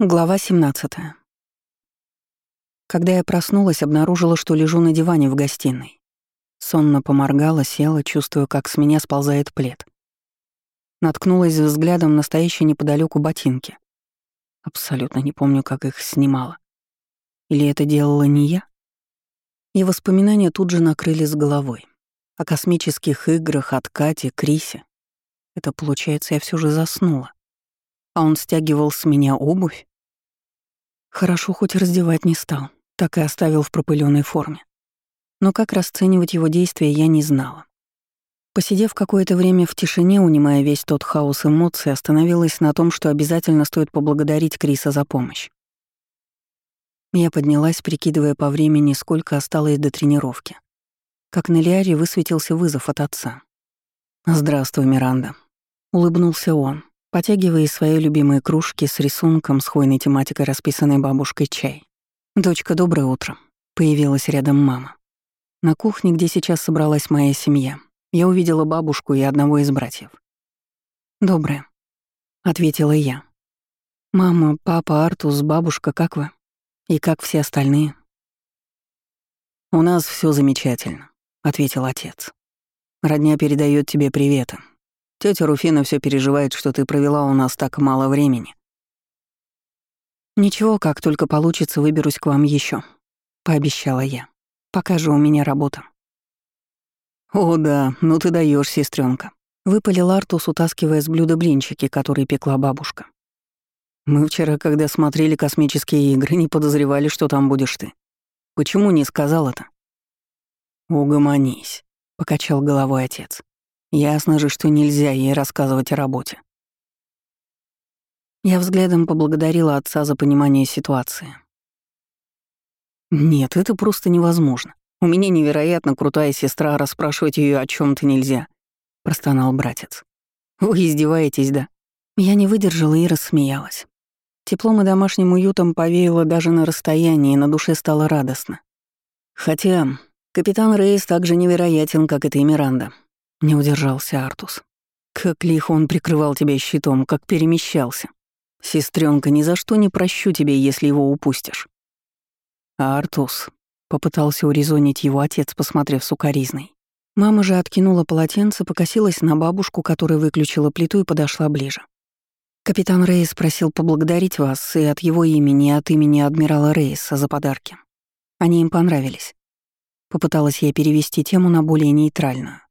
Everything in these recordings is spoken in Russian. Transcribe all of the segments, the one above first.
Глава 17. Когда я проснулась, обнаружила, что лежу на диване в гостиной. Сонно поморгала, села, чувствуя, как с меня сползает плед. Наткнулась взглядом на стоящие неподалеку ботинки. Абсолютно не помню, как их снимала. Или это делала не я? И воспоминания тут же накрыли с головой. О космических играх, откате, Крисе. Это, получается, я все же заснула. А он стягивал с меня обувь? Хорошо, хоть раздевать не стал, так и оставил в пропыленной форме. Но как расценивать его действия, я не знала. Посидев какое-то время в тишине, унимая весь тот хаос эмоций, остановилась на том, что обязательно стоит поблагодарить Криса за помощь. Я поднялась, прикидывая по времени, сколько осталось до тренировки. Как на Лиаре высветился вызов от отца. «Здравствуй, Миранда», — улыбнулся он потягивая из своей любимой кружки с рисунком с хвойной тематикой, расписанной бабушкой чай. «Дочка, доброе утро», — появилась рядом мама. На кухне, где сейчас собралась моя семья, я увидела бабушку и одного из братьев. «Доброе», — ответила я. «Мама, папа, Артус, бабушка, как вы? И как все остальные?» «У нас все замечательно», — ответил отец. «Родня передает тебе приветы. Тетя Руфина все переживает, что ты провела у нас так мало времени. Ничего, как только получится, выберусь к вам еще, пообещала я. Пока же у меня работа. О да, ну ты даешь, сестренка, выпалил Артус, утаскивая с блюда блинчики, которые пекла бабушка. Мы вчера, когда смотрели космические игры, не подозревали, что там будешь ты. Почему не сказал это? Угомонись, покачал головой отец. Ясно же, что нельзя ей рассказывать о работе. Я взглядом поблагодарила отца за понимание ситуации. Нет, это просто невозможно. У меня невероятно крутая сестра, расспрашивать ее о чем то нельзя, простонал братец. Вы издеваетесь, да? Я не выдержала и рассмеялась. Теплом и домашним уютом повеяло даже на расстоянии, и на душе стало радостно. Хотя капитан Рейс так же невероятен, как и ты, Миранда. Не удержался Артус. Как лихо он прикрывал тебя щитом, как перемещался. Сестренка, ни за что не прощу тебе, если его упустишь. Артус, попытался урезонить его отец, посмотрев сукоризной. Мама же откинула полотенце, покосилась на бабушку, которая выключила плиту и подошла ближе. Капитан Рейс просил поблагодарить вас и от его имени, и от имени адмирала Рейса за подарки. Они им понравились. Попыталась я перевести тему на более нейтральную.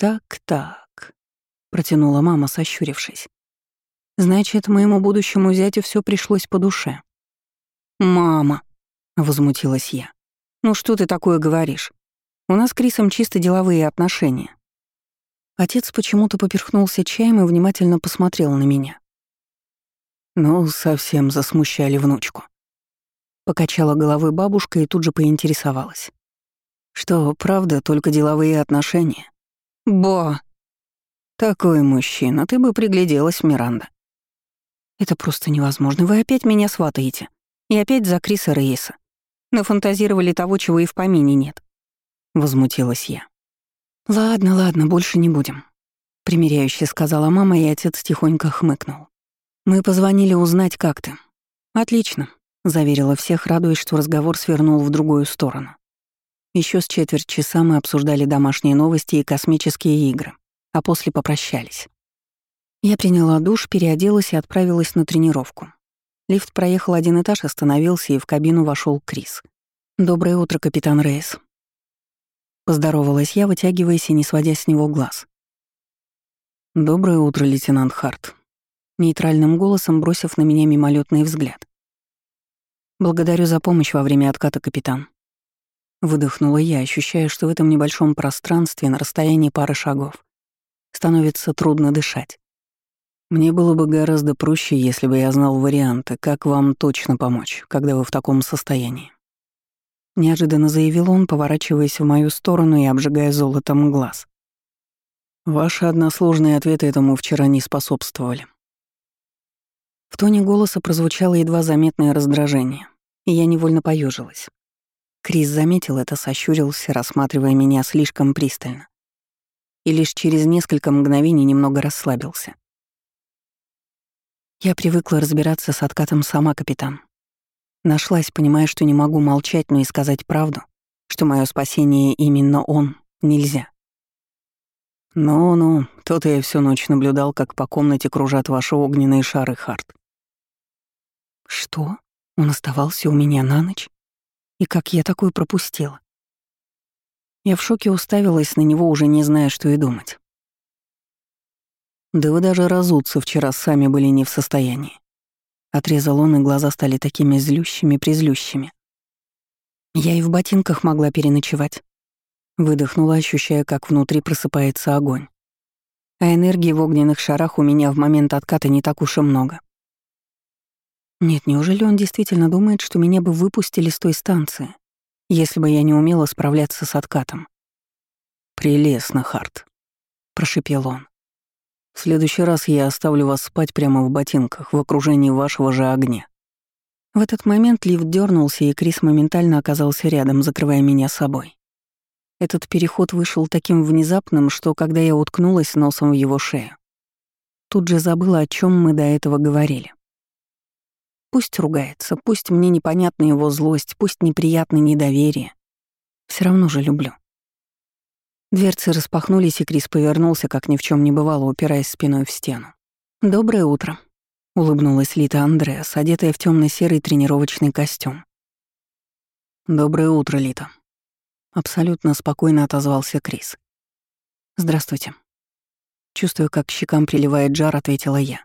«Так-так», — протянула мама, сощурившись. «Значит, моему будущему зятю все пришлось по душе». «Мама», — возмутилась я, — «ну что ты такое говоришь? У нас с Крисом чисто деловые отношения». Отец почему-то поперхнулся чаем и внимательно посмотрел на меня. Ну, совсем засмущали внучку. Покачала головой бабушка и тут же поинтересовалась. Что, правда, только деловые отношения? Бо! Такой мужчина, ты бы пригляделась, Миранда. Это просто невозможно. Вы опять меня сватаете. И опять за Криса Рейса. Нафантазировали того, чего и в помине нет. Возмутилась я. Ладно, ладно, больше не будем. Примеряюще сказала мама, и отец тихонько хмыкнул. Мы позвонили узнать, как ты. Отлично, заверила всех, радуясь, что разговор свернул в другую сторону. Еще с четверть часа мы обсуждали домашние новости и космические игры, а после попрощались. Я приняла душ, переоделась и отправилась на тренировку. Лифт проехал один этаж, остановился, и в кабину вошел Крис. «Доброе утро, капитан Рейс». Поздоровалась я, вытягиваясь и не сводя с него глаз. «Доброе утро, лейтенант Харт», нейтральным голосом бросив на меня мимолетный взгляд. «Благодарю за помощь во время отката, капитан», Выдохнула я, ощущая, что в этом небольшом пространстве на расстоянии пары шагов становится трудно дышать. Мне было бы гораздо проще, если бы я знал варианты, как вам точно помочь, когда вы в таком состоянии. Неожиданно заявил он, поворачиваясь в мою сторону и обжигая золотом глаз. Ваши односложные ответы этому вчера не способствовали. В тоне голоса прозвучало едва заметное раздражение, и я невольно поежилась. Крис заметил это, сощурился, рассматривая меня слишком пристально. И лишь через несколько мгновений немного расслабился. Я привыкла разбираться с откатом сама, капитан. Нашлась, понимая, что не могу молчать, но и сказать правду, что мое спасение именно он, нельзя. «Ну-ну, то-то я всю ночь наблюдал, как по комнате кружат ваши огненные шары, Харт». «Что? Он оставался у меня на ночь? И как я такое пропустила?» Я в шоке уставилась на него, уже не зная, что и думать. «Да вы даже разуться вчера сами были не в состоянии». Отрезал он, и глаза стали такими злющими-призлющими. Я и в ботинках могла переночевать. Выдохнула, ощущая, как внутри просыпается огонь. А энергии в огненных шарах у меня в момент отката не так уж и много. Нет, неужели он действительно думает, что меня бы выпустили с той станции, если бы я не умела справляться с откатом? «Прелестно, Харт», — прошипел он. «В следующий раз я оставлю вас спать прямо в ботинках, в окружении вашего же огня». В этот момент лифт дернулся, и Крис моментально оказался рядом, закрывая меня собой. Этот переход вышел таким внезапным, что когда я уткнулась носом в его шею, тут же забыла, о чем мы до этого говорили. Пусть ругается, пусть мне непонятна его злость, пусть неприятно недоверие. Все равно же люблю. Дверцы распахнулись, и Крис повернулся, как ни в чем не бывало, упираясь спиной в стену. «Доброе утро», — улыбнулась Лита Андреас, одетая в темно серый тренировочный костюм. «Доброе утро, Лита», Абсолютно спокойно отозвался Крис. «Здравствуйте». Чувствуя, как к щекам приливает жар, ответила я.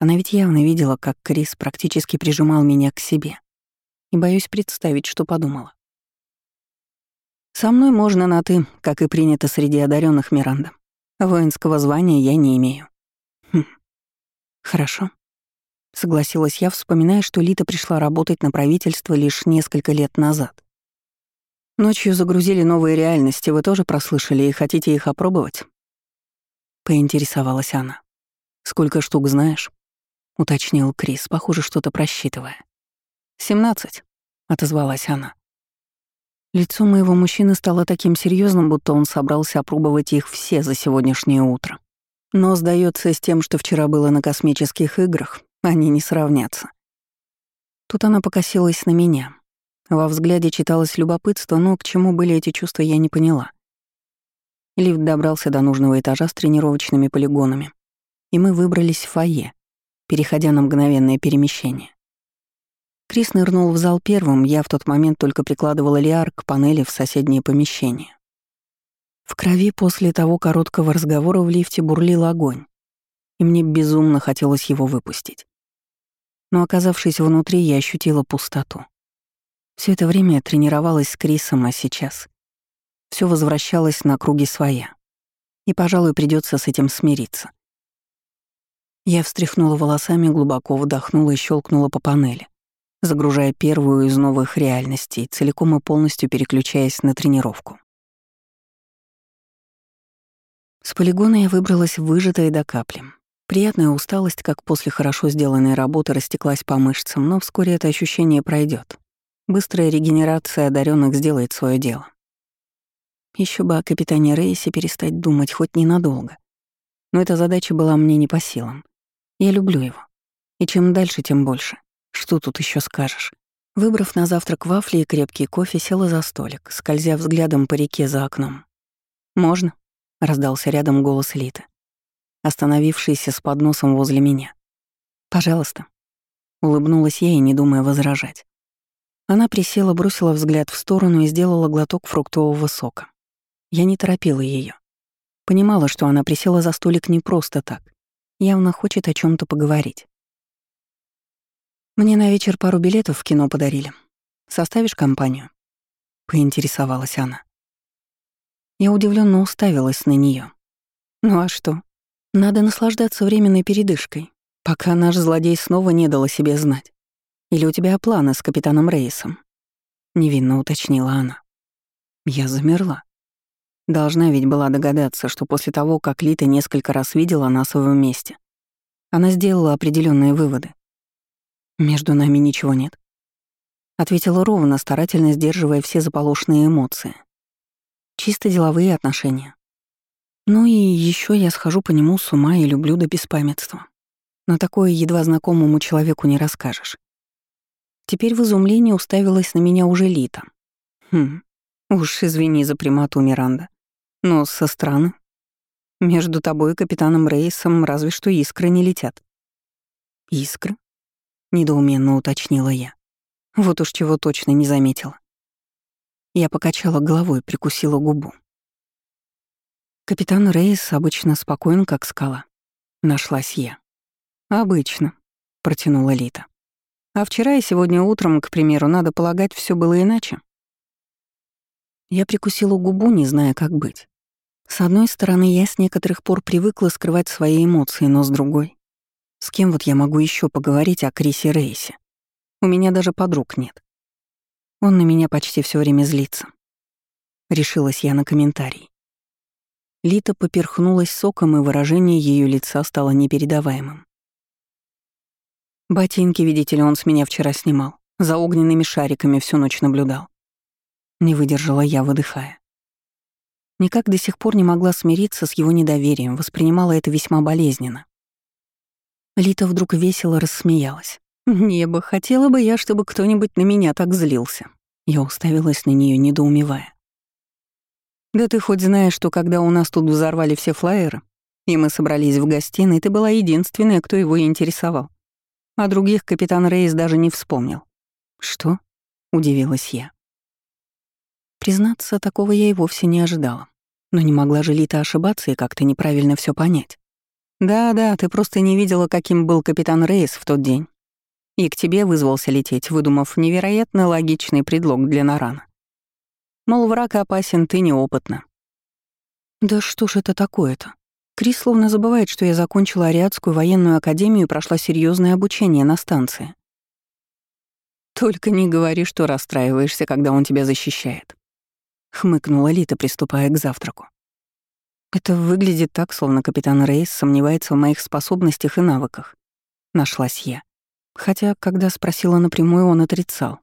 Она ведь явно видела, как Крис практически прижимал меня к себе. И боюсь представить, что подумала. «Со мной можно на «ты», как и принято среди одаренных Миранда. Воинского звания я не имею». «Хм, хорошо», — согласилась я, вспоминая, что Лита пришла работать на правительство лишь несколько лет назад. Ночью загрузили новые реальности, вы тоже прослышали и хотите их опробовать? Поинтересовалась она. Сколько штук знаешь? Уточнил Крис, похоже, что-то просчитывая. «Семнадцать», — отозвалась она. Лицо моего мужчины стало таким серьезным, будто он собрался опробовать их все за сегодняшнее утро. Но, сдается, с тем, что вчера было на космических играх, они не сравнятся. Тут она покосилась на меня, во взгляде читалось любопытство, но к чему были эти чувства, я не поняла. Лифт добрался до нужного этажа с тренировочными полигонами, и мы выбрались в фойе, переходя на мгновенное перемещение. Крис нырнул в зал первым, я в тот момент только прикладывала лиар к панели в соседнее помещение. В крови после того короткого разговора в лифте бурлил огонь, и мне безумно хотелось его выпустить. Но оказавшись внутри, я ощутила пустоту. Все это время я тренировалась с Крисом, а сейчас все возвращалось на круги своя. И, пожалуй, придется с этим смириться. Я встряхнула волосами, глубоко вдохнула и щелкнула по панели, загружая первую из новых реальностей, целиком и полностью переключаясь на тренировку. С полигона я выбралась выжатая до капли. Приятная усталость, как после хорошо сделанной работы, растеклась по мышцам, но вскоре это ощущение пройдет. Быстрая регенерация одаренных сделает свое дело. Еще бы о капитане Рейсе перестать думать хоть ненадолго. Но эта задача была мне не по силам. Я люблю его. И чем дальше, тем больше. Что тут еще скажешь? Выбрав на завтрак вафли и крепкий кофе, села за столик, скользя взглядом по реке за окном. «Можно?» — раздался рядом голос Литы, остановившийся с подносом возле меня. «Пожалуйста». Улыбнулась я и не думая возражать. Она присела, бросила взгляд в сторону и сделала глоток фруктового сока. Я не торопила ее. Понимала, что она присела за столик не просто так. Явно хочет о чем то поговорить. «Мне на вечер пару билетов в кино подарили. Составишь компанию?» — поинтересовалась она. Я удивленно уставилась на нее. «Ну а что? Надо наслаждаться временной передышкой, пока наш злодей снова не дал о себе знать. Или у тебя планы с капитаном Рейсом?» Невинно уточнила она. Я замерла. Должна ведь была догадаться, что после того, как Лита несколько раз видела нас вместе, она сделала определенные выводы. «Между нами ничего нет», — ответила ровно, старательно сдерживая все заполошные эмоции. «Чисто деловые отношения. Ну и еще я схожу по нему с ума и люблю до беспамятства. но такое едва знакомому человеку не расскажешь. Теперь в изумлении уставилась на меня уже Лита. Хм, уж извини за примату, Миранда. Но со стороны. Между тобой и капитаном Рейсом разве что искры не летят. Искры? Недоуменно уточнила я. Вот уж чего точно не заметила. Я покачала головой, прикусила губу. Капитан Рейс обычно спокоен, как скала. Нашлась я. «Обычно», — протянула Лита. «А вчера и сегодня утром, к примеру, надо полагать, все было иначе». Я прикусила губу, не зная, как быть. С одной стороны, я с некоторых пор привыкла скрывать свои эмоции, но с другой... С кем вот я могу еще поговорить о Крисе Рейсе? У меня даже подруг нет. Он на меня почти все время злится. Решилась я на комментарий. Лита поперхнулась соком, и выражение ее лица стало непередаваемым. Ботинки, видите ли, он с меня вчера снимал. За огненными шариками всю ночь наблюдал. Не выдержала я, выдыхая. Никак до сих пор не могла смириться с его недоверием, воспринимала это весьма болезненно. Лита вдруг весело рассмеялась. «Небо, хотела бы я, чтобы кто-нибудь на меня так злился». Я уставилась на нее, недоумевая. «Да ты хоть знаешь, что когда у нас тут взорвали все флаеры, и мы собрались в гостиной, ты была единственная, кто его интересовал. А других капитан Рейс даже не вспомнил». «Что?» — удивилась я. Признаться, такого я и вовсе не ожидала. Но не могла же Лита ошибаться и как-то неправильно все понять. «Да-да, ты просто не видела, каким был капитан Рейс в тот день и к тебе вызвался лететь, выдумав невероятно логичный предлог для Нарана. Мол, враг опасен, ты неопытна. Да что ж это такое-то? Крис словно забывает, что я закончила Ариадскую военную академию и прошла серьезное обучение на станции. Только не говори, что расстраиваешься, когда он тебя защищает. Хмыкнула Лита, приступая к завтраку. Это выглядит так, словно капитан Рейс сомневается в моих способностях и навыках. Нашлась я. Хотя, когда спросила напрямую, он отрицал.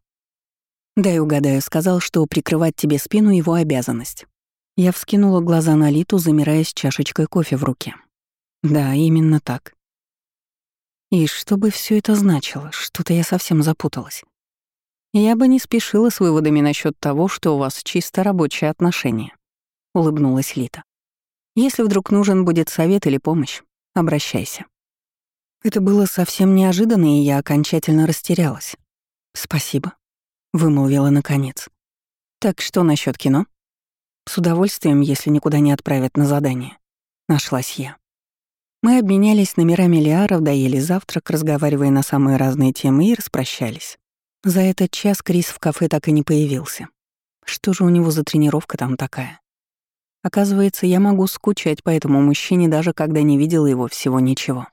«Дай угадаю», сказал, что прикрывать тебе спину — его обязанность. Я вскинула глаза на Литу, замирая с чашечкой кофе в руке. Да, именно так. И что бы все это значило? Что-то я совсем запуталась. Я бы не спешила с выводами насчет того, что у вас чисто рабочие отношения, улыбнулась Лита. Если вдруг нужен будет совет или помощь, обращайся. Это было совсем неожиданно, и я окончательно растерялась. «Спасибо», — вымолвила наконец. «Так что насчет кино?» «С удовольствием, если никуда не отправят на задание», — нашлась я. Мы обменялись номерами Лиаров, доели завтрак, разговаривая на самые разные темы и распрощались. За этот час Крис в кафе так и не появился. Что же у него за тренировка там такая? Оказывается, я могу скучать по этому мужчине, даже когда не видела его всего ничего.